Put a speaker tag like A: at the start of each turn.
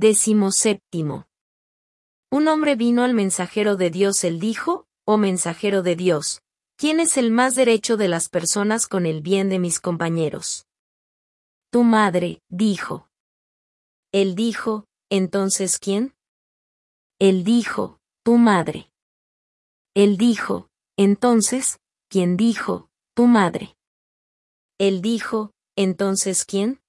A: decimoséptimo. Un hombre vino al mensajero de Dios, él dijo, oh mensajero de Dios, ¿quién es el más derecho de las personas con el bien de mis compañeros? Tu madre, dijo. Él dijo, entonces ¿quién? Él dijo, tu madre. Él dijo, entonces, ¿quién dijo, tu madre? Él dijo, entonces ¿quién?